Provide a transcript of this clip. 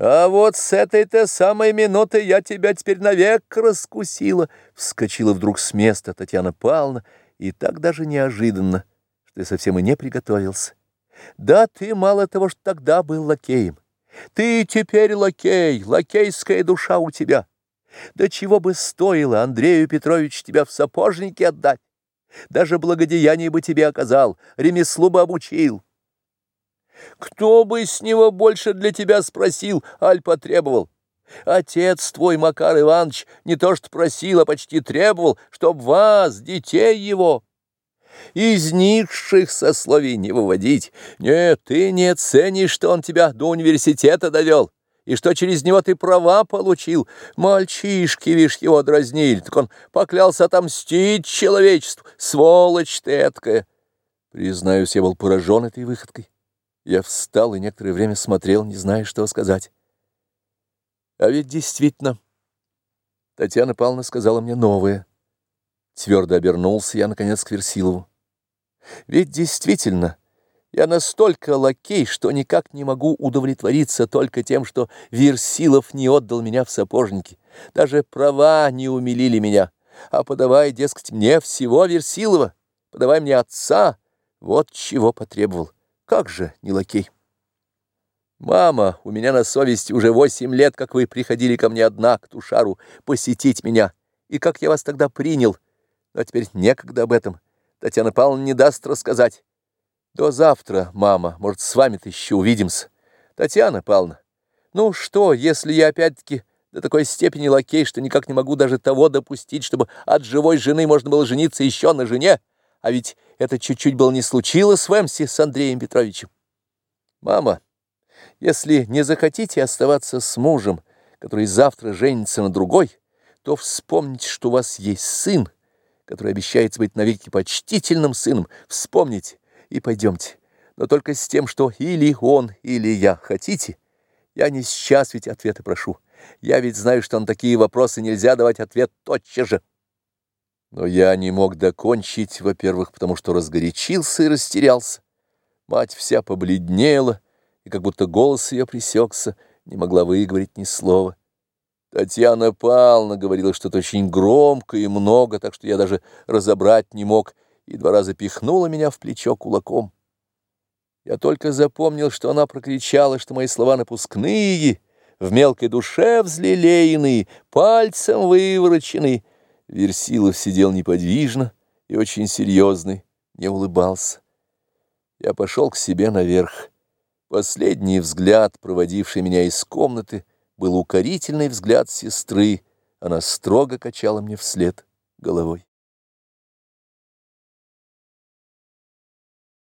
«А вот с этой-то самой минуты я тебя теперь навек раскусила!» Вскочила вдруг с места Татьяна Павловна, и так даже неожиданно, что я совсем и не приготовился. «Да ты мало того, что тогда был лакеем. Ты теперь лакей, лакейская душа у тебя. Да чего бы стоило Андрею Петровичу тебя в сапожники отдать? Даже благодеяние бы тебе оказал, ремеслу бы обучил». Кто бы с него больше для тебя спросил, аль потребовал? Отец твой, Макар Иванович, не то что просил, а почти требовал, чтоб вас, детей его, из низших сословий не выводить. Нет, ты не ценишь, что он тебя до университета довел, и что через него ты права получил. Мальчишки, вишь, его дразнили, так он поклялся отомстить человечеству. Сволочь ты эткая. Признаюсь, я был поражен этой выходкой. Я встал и некоторое время смотрел, не зная, что сказать. А ведь действительно, Татьяна Павловна сказала мне новое. Твердо обернулся я, наконец, к Версилову. Ведь действительно, я настолько лакей, что никак не могу удовлетвориться только тем, что Версилов не отдал меня в сапожники. Даже права не умилили меня. А подавай, дескать, мне всего Версилова, подавай мне отца, вот чего потребовал. Как же не лакей? Мама, у меня на совести уже восемь лет, как вы приходили ко мне одна, к Тушару, посетить меня. И как я вас тогда принял. Но теперь некогда об этом. Татьяна Павловна не даст рассказать. До завтра, мама. Может, с вами-то еще увидимся. Татьяна Павловна, ну что, если я опять-таки до такой степени лакей, что никак не могу даже того допустить, чтобы от живой жены можно было жениться еще на жене? А ведь это чуть-чуть было не случилось в Эмсе с Андреем Петровичем. Мама, если не захотите оставаться с мужем, который завтра женится на другой, то вспомните, что у вас есть сын, который обещает быть навеки почтительным сыном. Вспомните и пойдемте. Но только с тем, что или он, или я. Хотите? Я не сейчас ведь ответа прошу. Я ведь знаю, что на такие вопросы нельзя давать ответ тотчас же. Но я не мог докончить, во-первых, потому что разгорячился и растерялся. Мать вся побледнела, и как будто голос ее пресекся, не могла выговорить ни слова. Татьяна Павловна говорила что-то очень громко и много, так что я даже разобрать не мог, и два раза пихнула меня в плечо кулаком. Я только запомнил, что она прокричала, что мои слова напускные, в мелкой душе взлелеянные, пальцем вывороченные, Версилов сидел неподвижно и очень серьезный, не улыбался. Я пошел к себе наверх. Последний взгляд, проводивший меня из комнаты, был укорительный взгляд сестры. Она строго качала мне вслед головой.